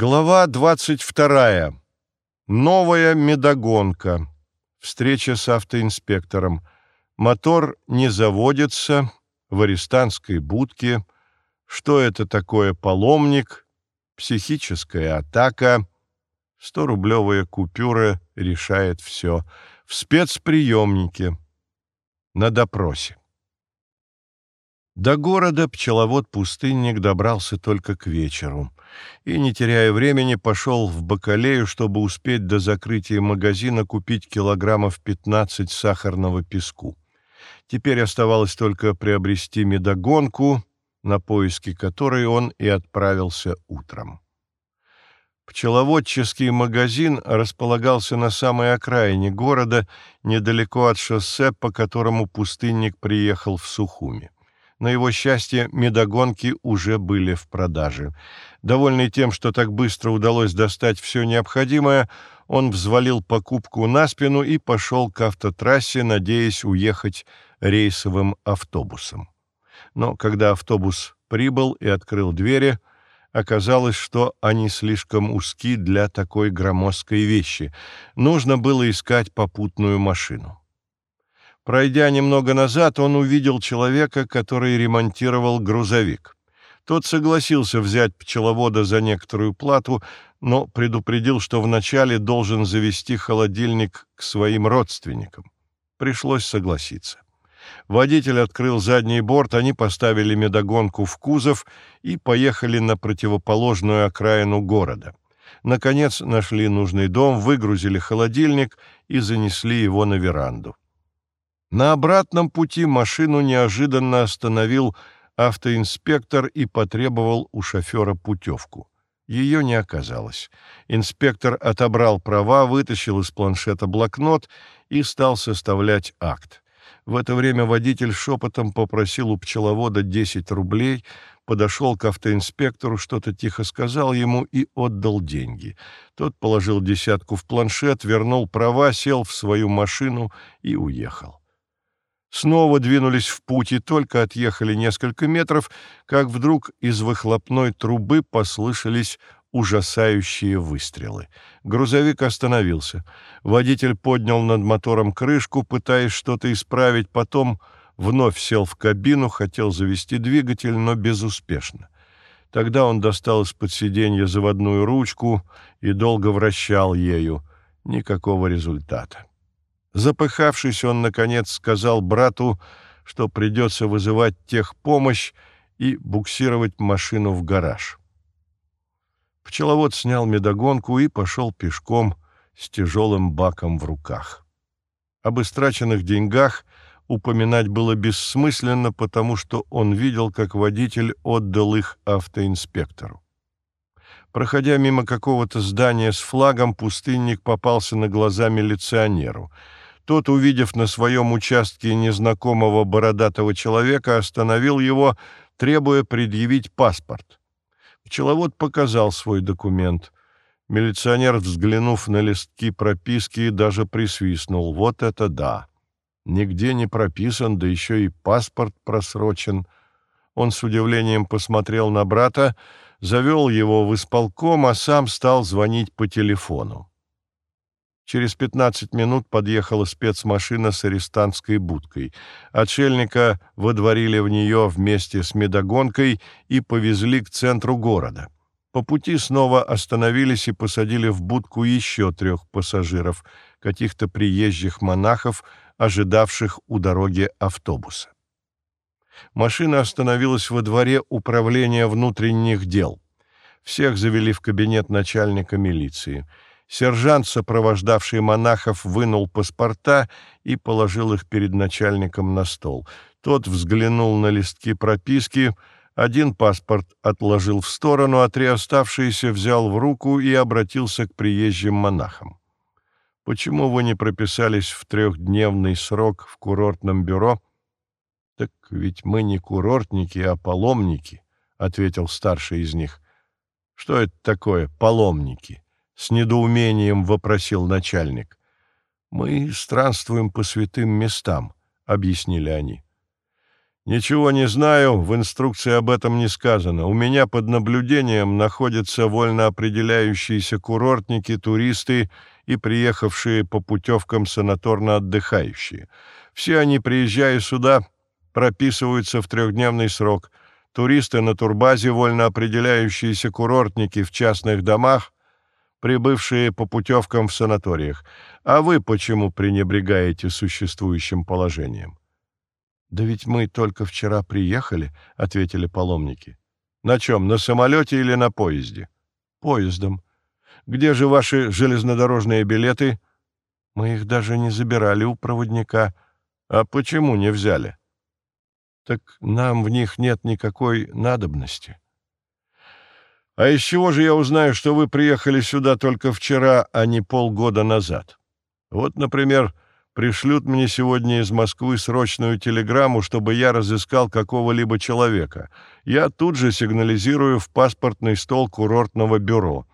Глава 22. Новая медогонка. Встреча с автоинспектором. Мотор не заводится в арестантской будке. Что это такое паломник? Психическая атака. 100-рублевая купюра решает все. В спецприемнике. На допросе. До города пчеловод-пустынник добрался только к вечеру и, не теряя времени, пошел в Бакалею, чтобы успеть до закрытия магазина купить килограммов 15 сахарного песку. Теперь оставалось только приобрести медогонку, на поиски которой он и отправился утром. Пчеловодческий магазин располагался на самой окраине города, недалеко от шоссе, по которому пустынник приехал в Сухуми. На его счастье, медогонки уже были в продаже. Довольный тем, что так быстро удалось достать все необходимое, он взвалил покупку на спину и пошел к автотрассе, надеясь уехать рейсовым автобусом. Но когда автобус прибыл и открыл двери, оказалось, что они слишком узки для такой громоздкой вещи. Нужно было искать попутную машину. Пройдя немного назад, он увидел человека, который ремонтировал грузовик. Тот согласился взять пчеловода за некоторую плату, но предупредил, что вначале должен завести холодильник к своим родственникам. Пришлось согласиться. Водитель открыл задний борт, они поставили медогонку в кузов и поехали на противоположную окраину города. Наконец нашли нужный дом, выгрузили холодильник и занесли его на веранду. На обратном пути машину неожиданно остановил автоинспектор и потребовал у шофера путевку. Ее не оказалось. Инспектор отобрал права, вытащил из планшета блокнот и стал составлять акт. В это время водитель шепотом попросил у пчеловода 10 рублей, подошел к автоинспектору, что-то тихо сказал ему и отдал деньги. Тот положил десятку в планшет, вернул права, сел в свою машину и уехал. Снова двинулись в путь и только отъехали несколько метров, как вдруг из выхлопной трубы послышались ужасающие выстрелы. Грузовик остановился. Водитель поднял над мотором крышку, пытаясь что-то исправить, потом вновь сел в кабину, хотел завести двигатель, но безуспешно. Тогда он достал из-под сиденья заводную ручку и долго вращал ею. Никакого результата. Запыхавшись, он, наконец, сказал брату, что придется вызывать техпомощь и буксировать машину в гараж. Пчеловод снял медогонку и пошел пешком с тяжелым баком в руках. Об истраченных деньгах упоминать было бессмысленно, потому что он видел, как водитель отдал их автоинспектору. Проходя мимо какого-то здания с флагом, пустынник попался на глаза милиционеру — тот, увидев на своем участке незнакомого бородатого человека, остановил его, требуя предъявить паспорт. Пчеловод показал свой документ. Милиционер, взглянув на листки прописки, даже присвистнул. Вот это да! Нигде не прописан, да еще и паспорт просрочен. Он с удивлением посмотрел на брата, завел его в исполком, а сам стал звонить по телефону. Через 15 минут подъехала спецмашина с арестантской будкой. Отшельника водворили в нее вместе с медогонкой и повезли к центру города. По пути снова остановились и посадили в будку еще трех пассажиров, каких-то приезжих монахов, ожидавших у дороги автобуса. Машина остановилась во дворе управления внутренних дел. Всех завели в кабинет начальника милиции — Сержант, сопровождавший монахов, вынул паспорта и положил их перед начальником на стол. Тот взглянул на листки прописки, один паспорт отложил в сторону, а три оставшиеся взял в руку и обратился к приезжим монахам. «Почему вы не прописались в трехдневный срок в курортном бюро?» «Так ведь мы не курортники, а паломники», — ответил старший из них. «Что это такое, паломники?» С недоумением вопросил начальник. Мы странствуем по святым местам, объяснили они. Ничего не знаю, в инструкции об этом не сказано. У меня под наблюдением находятся вольно определяющиеся курортники, туристы и приехавшие по путевкам санаторно отдыхающие. Все они, приезжая сюда, прописываются в трехдневный срок. Туристы на турбазе, вольно определяющиеся курортники в частных домах, прибывшие по путевкам в санаториях. А вы почему пренебрегаете существующим положением? «Да ведь мы только вчера приехали», — ответили паломники. «На чем, на самолете или на поезде?» «Поездом. Где же ваши железнодорожные билеты?» «Мы их даже не забирали у проводника». «А почему не взяли?» «Так нам в них нет никакой надобности». «А из чего же я узнаю, что вы приехали сюда только вчера, а не полгода назад? Вот, например, пришлют мне сегодня из Москвы срочную телеграмму, чтобы я разыскал какого-либо человека. Я тут же сигнализирую в паспортный стол курортного бюро.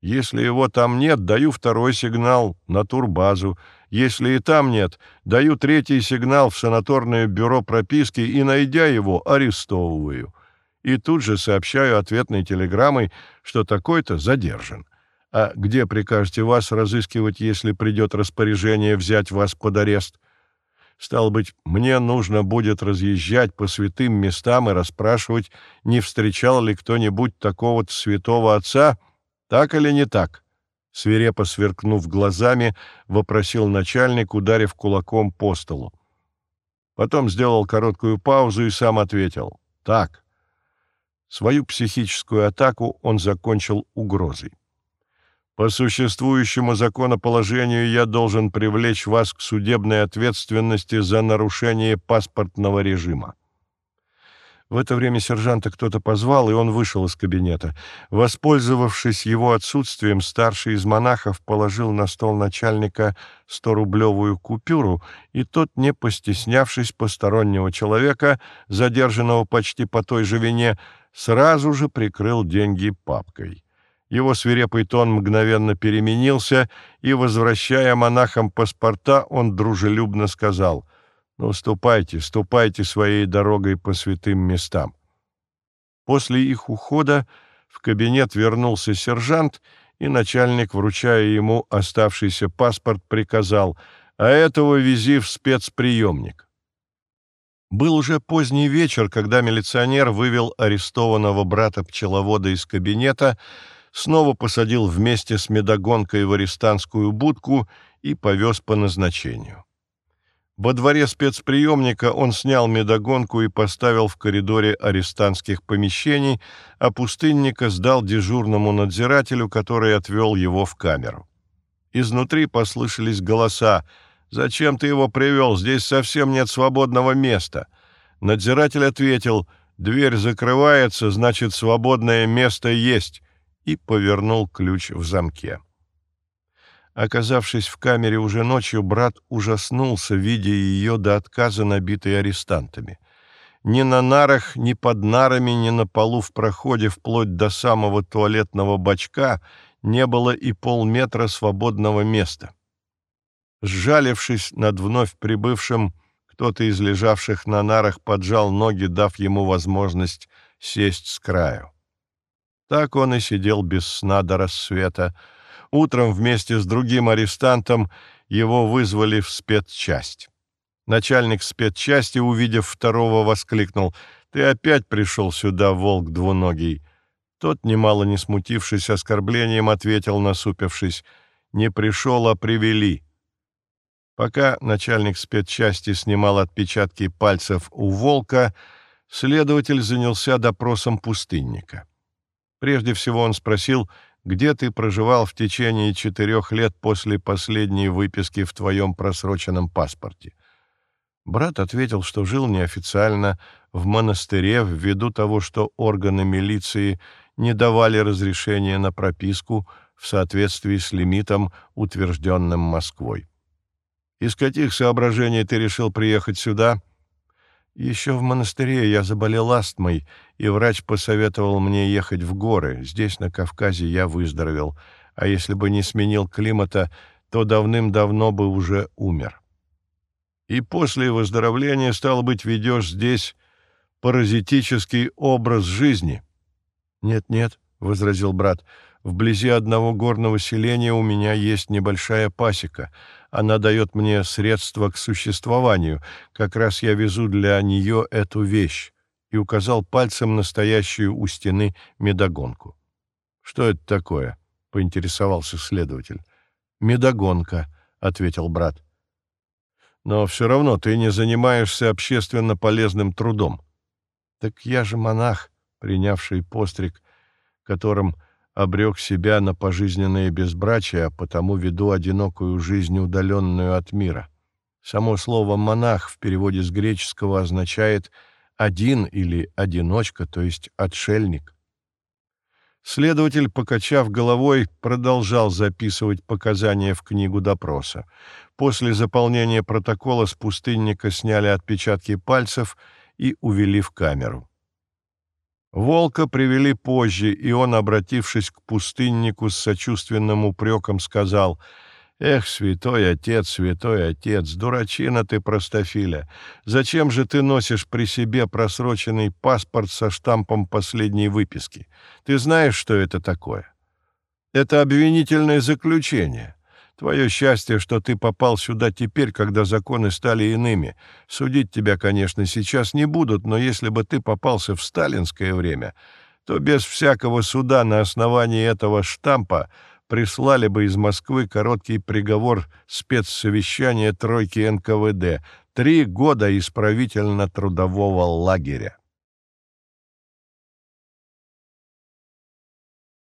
Если его там нет, даю второй сигнал на турбазу. Если и там нет, даю третий сигнал в санаторное бюро прописки и, найдя его, арестовываю. И тут же сообщаю ответной телеграммой, что такой-то задержан. А где прикажете вас разыскивать, если придет распоряжение взять вас под арест? Стало быть, мне нужно будет разъезжать по святым местам и расспрашивать, не встречал ли кто-нибудь такого-то святого отца, так или не так?» Свирепо сверкнув глазами, вопросил начальник, ударив кулаком по столу. Потом сделал короткую паузу и сам ответил «Так». Свою психическую атаку он закончил угрозой. По существующему законоположению я должен привлечь вас к судебной ответственности за нарушение паспортного режима. В это время сержанта кто-то позвал, и он вышел из кабинета. Воспользовавшись его отсутствием, старший из монахов положил на стол начальника сто-рублевую купюру, и тот, не постеснявшись постороннего человека, задержанного почти по той же вине, сразу же прикрыл деньги папкой. Его свирепый тон мгновенно переменился, и, возвращая монахам паспорта, он дружелюбно сказал «Ну, ступайте, ступайте своей дорогой по святым местам». После их ухода в кабинет вернулся сержант, и начальник, вручая ему оставшийся паспорт, приказал «А этого вези в спецприемник». Был уже поздний вечер, когда милиционер вывел арестованного брата-пчеловода из кабинета, снова посадил вместе с медогонкой в арестантскую будку и повез по назначению. Во дворе спецприемника он снял медогонку и поставил в коридоре арестантских помещений, а пустынника сдал дежурному надзирателю, который отвел его в камеру. Изнутри послышались голоса «Зачем ты его привел? Здесь совсем нет свободного места». Надзиратель ответил «Дверь закрывается, значит, свободное место есть» и повернул ключ в замке. Оказавшись в камере уже ночью, брат ужаснулся, видя ее до отказа набитой арестантами. Ни на нарах, ни под нарами, ни на полу в проходе, вплоть до самого туалетного бачка, не было и полметра свободного места. Сжалившись над вновь прибывшим, кто-то из лежавших на нарах поджал ноги, дав ему возможность сесть с краю. Так он и сидел без сна до рассвета. Утром вместе с другим арестантом его вызвали в спецчасть. Начальник спецчасти, увидев второго, воскликнул «Ты опять пришел сюда, волк двуногий!» Тот, немало не смутившись оскорблением, ответил, насупившись «Не пришел, а привели». Пока начальник спецчасти снимал отпечатки пальцев у волка, следователь занялся допросом пустынника. Прежде всего он спросил, где ты проживал в течение четырех лет после последней выписки в твоем просроченном паспорте. Брат ответил, что жил неофициально в монастыре ввиду того, что органы милиции не давали разрешения на прописку в соответствии с лимитом, утвержденным Москвой. «Из каких соображений ты решил приехать сюда?» Еще в монастыре я заболел астмой, и врач посоветовал мне ехать в горы. Здесь, на Кавказе, я выздоровел, а если бы не сменил климата, то давным-давно бы уже умер. И после выздоровления, стало быть, ведешь здесь паразитический образ жизни. «Нет-нет», — возразил брат, — «вблизи одного горного селения у меня есть небольшая пасека. Она дает мне средства к существованию. Как раз я везу для нее эту вещь» и указал пальцем настоящую у стены медогонку. «Что это такое?» — поинтересовался следователь. «Медогонка», — ответил брат. «Но все равно ты не занимаешься общественно полезным трудом». «Так я же монах, принявший постриг, которым обрек себя на пожизненное безбрачие, а потому веду одинокую жизнь, удаленную от мира. Само слово «монах» в переводе с греческого означает «один» или «одиночка», то есть «отшельник». Следователь, покачав головой, продолжал записывать показания в книгу допроса. После заполнения протокола с пустынника сняли отпечатки пальцев и увели в камеру. Волка привели позже, и он, обратившись к пустыннику с сочувственным упреком, сказал — Эх, святой отец, святой отец, дурачина ты, простофиля! Зачем же ты носишь при себе просроченный паспорт со штампом последней выписки? Ты знаешь, что это такое? Это обвинительное заключение. Твое счастье, что ты попал сюда теперь, когда законы стали иными. Судить тебя, конечно, сейчас не будут, но если бы ты попался в сталинское время, то без всякого суда на основании этого штампа прислали бы из Москвы короткий приговор спецсовещания тройки НКВД — три года исправительно-трудового лагеря.